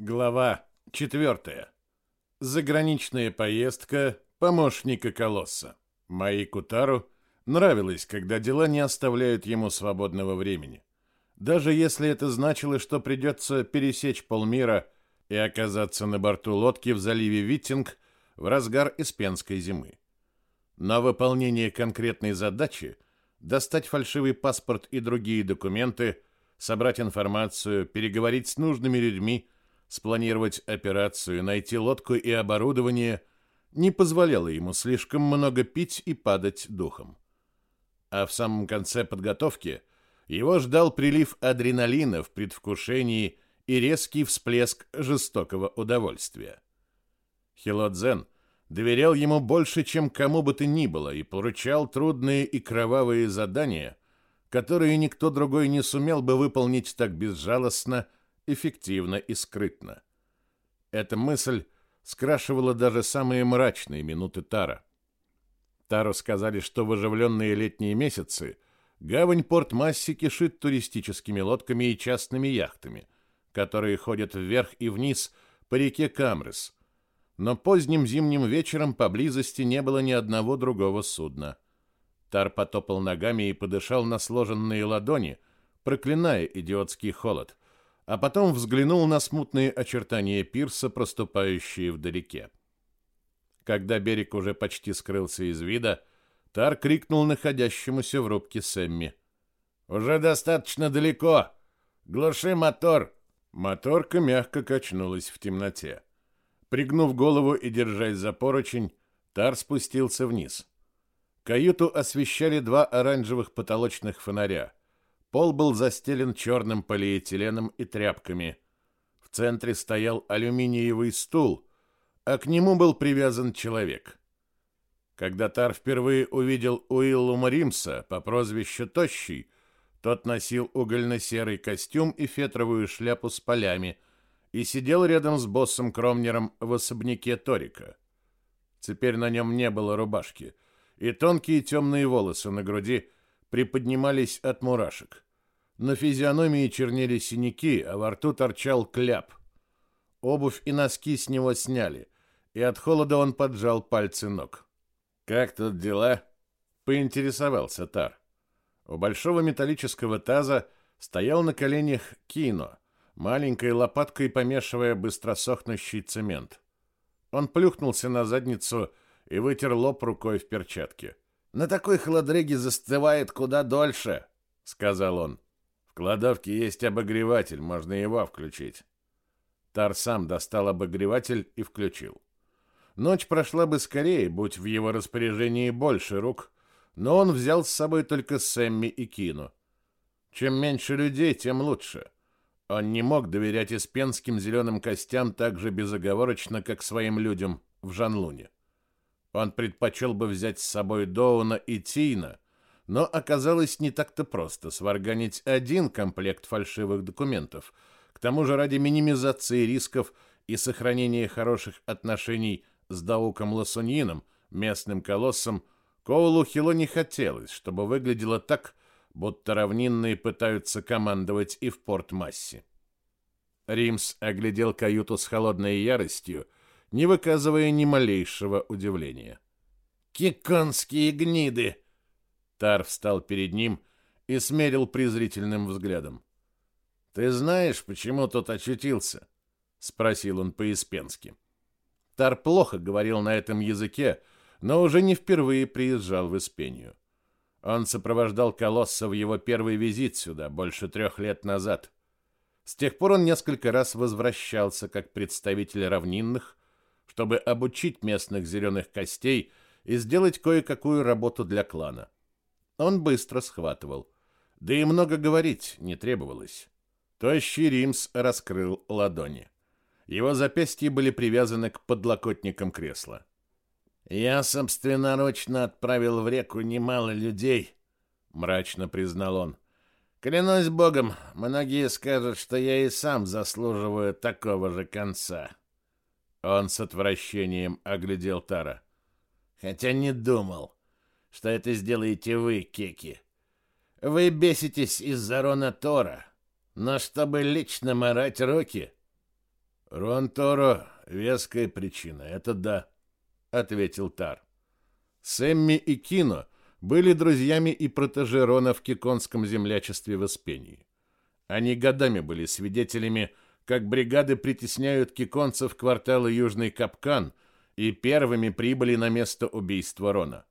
Глава 4. Заграничная поездка помощника Колосса. Маику Тару нравилось, когда дела не оставляют ему свободного времени. Даже если это значило, что придется пересечь полмира и оказаться на борту лодки в заливе Виттинг в разгар Испенской зимы. На выполнение конкретной задачи достать фальшивый паспорт и другие документы, собрать информацию, переговорить с нужными людьми – спланировать операцию, найти лодку и оборудование не позволяло ему слишком много пить и падать духом. А в самом конце подготовки его ждал прилив адреналина в предвкушении и резкий всплеск жестокого удовольствия. Хилодзен доверял ему больше, чем кому бы то ни было, и поручал трудные и кровавые задания, которые никто другой не сумел бы выполнить так безжалостно эффективно и скрытно. Эта мысль скрашивала даже самые мрачные минуты Тара. Тару сказали, что в оживленные летние месяцы гавань Порт-Масси кишит туристическими лодками и частными яхтами, которые ходят вверх и вниз по реке Камрес. Но поздним зимним вечером поблизости не было ни одного другого судна. Тар потопал ногами и подышал на сложенные ладони, проклиная идиотский холод – а потом взглянул на смутные очертания пирса, проступающие вдалеке. Когда берег уже почти скрылся из вида, Тар крикнул находящемуся в рубке Сэмми. «Уже достаточно далеко! Глуши мотор!» Моторка мягко качнулась в темноте. Пригнув голову и держась за поручень, Тар спустился вниз. Каюту освещали два оранжевых потолочных фонаря — Пол был застелен черным полиэтиленом и тряпками. В центре стоял алюминиевый стул, а к нему был привязан человек. Когда Тар впервые увидел Уиллума Римса по прозвищу Тощий, тот носил угольно-серый костюм и фетровую шляпу с полями и сидел рядом с боссом Кромнером в особняке Торика. Теперь на нем не было рубашки, и тонкие темные волосы на груди приподнимались от мурашек. На физиономии чернели синяки, а во рту торчал кляп. Обувь и носки с него сняли, и от холода он поджал пальцы ног. «Как тут дела?» — поинтересовался Тар. У большого металлического таза стоял на коленях Кино, маленькой лопаткой помешивая быстросохнущий цемент. Он плюхнулся на задницу и вытер лоб рукой в перчатке. «На такой холодреге застывает куда дольше», — сказал он. Кладовке есть обогреватель, можно его включить. Тар сам достал обогреватель и включил. Ночь прошла бы скорее, будь в его распоряжении больше рук, но он взял с собой только Сэмми и Кину. Чем меньше людей, тем лучше. Он не мог доверять испенским зеленым костям так же безоговорочно, как своим людям в Жанлуне. Он предпочел бы взять с собой Доуна и Тина, но оказалось не так-то просто сварганить один комплект фальшивых документов. К тому же ради минимизации рисков и сохранения хороших отношений с Дауком Ласуньином, местным колоссом, Коулу Хило не хотелось, чтобы выглядело так, будто равнинные пытаются командовать и в Порт-Массе. Римс оглядел каюту с холодной яростью, не выказывая ни малейшего удивления. «Киконские гниды!» Тар встал перед ним и смерил презрительным взглядом. «Ты знаешь, почему тот очутился?» — спросил он по-испенски. Тар плохо говорил на этом языке, но уже не впервые приезжал в Испению. Он сопровождал Колосса в его первый визит сюда больше трех лет назад. С тех пор он несколько раз возвращался как представитель равнинных, чтобы обучить местных зеленых костей и сделать кое-какую работу для клана. Он быстро схватывал. Да и много говорить не требовалось. Тощий Римс раскрыл ладони. Его запястья были привязаны к подлокотникам кресла. «Я собственноручно отправил в реку немало людей», — мрачно признал он. «Клянусь богом, многие скажут, что я и сам заслуживаю такого же конца». Он с отвращением оглядел Тара. «Хотя не думал, что это сделаете вы, Кеки. Вы беситесь из-за Рона Тора, но чтобы лично морать руки... Ронторо — веская причина, это да, — ответил Тар. Сэмми и Кино были друзьями и протеже Рона в киконском землячестве в Испении. Они годами были свидетелями, как бригады притесняют киконцев квартала Южный Капкан и первыми прибыли на место убийства Рона.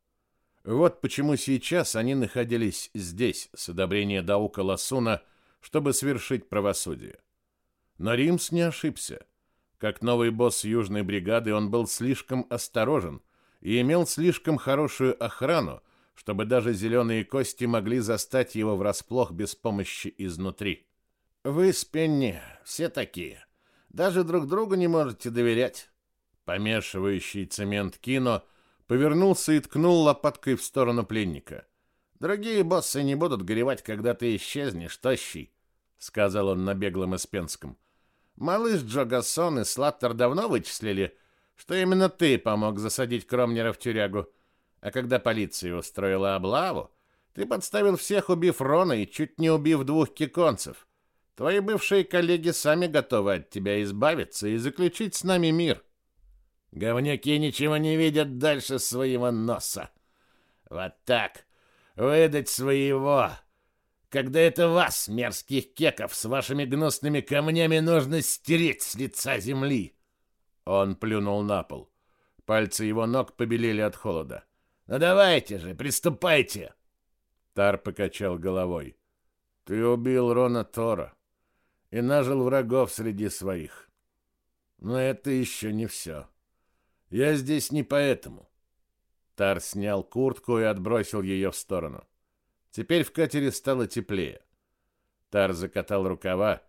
Вот почему сейчас они находились здесь с одобрения Даука Ласуна, чтобы свершить правосудие. Но Римс не ошибся. Как новый босс Южной бригады он был слишком осторожен и имел слишком хорошую охрану, чтобы даже зеленые кости могли застать его врасплох без помощи изнутри. «Вы с Пенни все такие. Даже друг другу не можете доверять». Помешивающий цемент кино повернулся и ткнул лопаткой в сторону пленника. «Другие боссы не будут горевать, когда ты исчезнешь, тощий», — сказал он на беглом испенском. «Малыш Джогасон и Слаттер давно вычислили, что именно ты помог засадить Кромнера в тюрягу. А когда полиция устроила облаву, ты подставил всех, убив Рона и чуть не убив двух киконцев. Твои бывшие коллеги сами готовы от тебя избавиться и заключить с нами мир. Говняки ничего не видят дальше своего носа. Вот так. Выдать своего. Когда это вас, мерзких кеков, с вашими гнусными камнями нужно стереть с лица земли. Он плюнул на пол. Пальцы его ног побелели от холода. «Ну давайте же, приступайте!» Тар покачал головой. «Ты убил Рона Тора и нажил врагов среди своих. Но это еще не все. Я здесь не поэтому». Тар снял куртку и отбросил ее в сторону. Теперь в катере стало теплее. Тар закатал рукава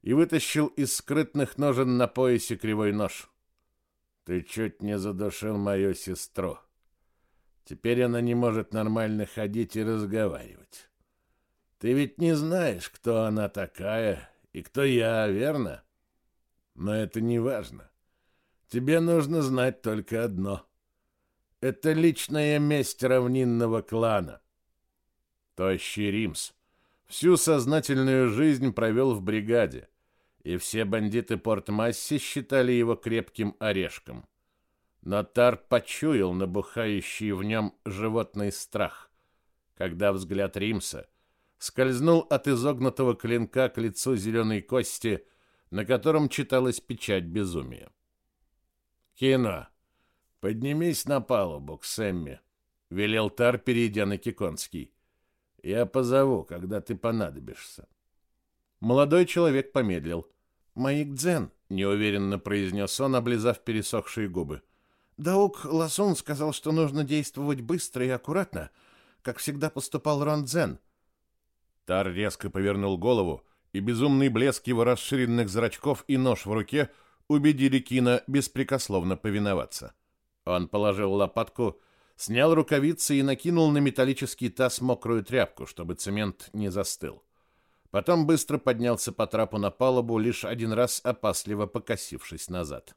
и вытащил из скрытных ножен на поясе кривой нож. «Ты чуть не задушил мою сестру». Теперь она не может нормально ходить и разговаривать. Ты ведь не знаешь, кто она такая и кто я, верно? Но это не важно. Тебе нужно знать только одно. Это личная месть равнинного клана. Тощий Римс всю сознательную жизнь провел в бригаде, и все бандиты Порт-Масси считали его крепким орешком. Натар почуял набухающий в нем животный страх, когда взгляд Римса скользнул от изогнутого клинка к лицу зеленой кости, на котором читалась печать безумия. «Кино, поднимись на палубу к Сэмми», — велел Тар, перейдя на Киконский. «Я позову, когда ты понадобишься». Молодой человек помедлил. «Маик Дзен», — неуверенно произнес он, облизав пересохшие губы. Даук Ласун сказал, что нужно действовать быстро и аккуратно, как всегда поступал Рон Дзен. Тар резко повернул голову, и безумный блеск его расширенных зрачков и нож в руке убедили Кина беспрекословно повиноваться. Он положил лопатку, снял рукавицы и накинул на металлический таз мокрую тряпку, чтобы цемент не застыл. Потом быстро поднялся по трапу на палубу, лишь один раз опасливо покосившись назад.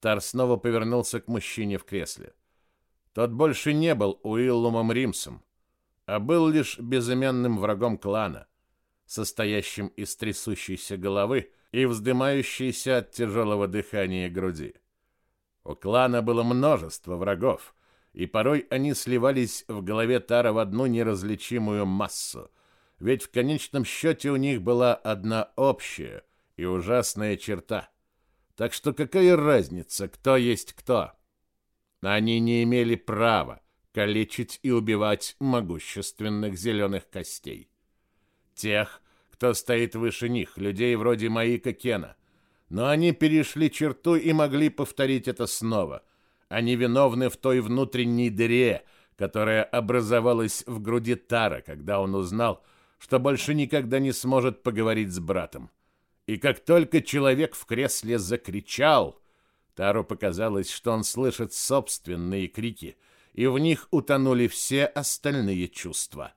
Тар снова повернулся к мужчине в кресле. Тот больше не был Уиллумом Римсом, а был лишь безымянным врагом клана, состоящим из трясущейся головы и вздымающейся от тяжелого дыхания груди. У клана было множество врагов, и порой они сливались в голове Тара в одну неразличимую массу, ведь в конечном счете у них была одна общая и ужасная черта — так что какая разница, кто есть кто? Они не имели права калечить и убивать могущественных зеленых костей. Тех, кто стоит выше них, людей вроде Маика Кена. Но они перешли черту и могли повторить это снова. Они виновны в той внутренней дыре, которая образовалась в груди Тара, когда он узнал, что больше никогда не сможет поговорить с братом. И как только человек в кресле закричал, Тару показалось, что он слышит собственные крики, и в них утонули все остальные чувства.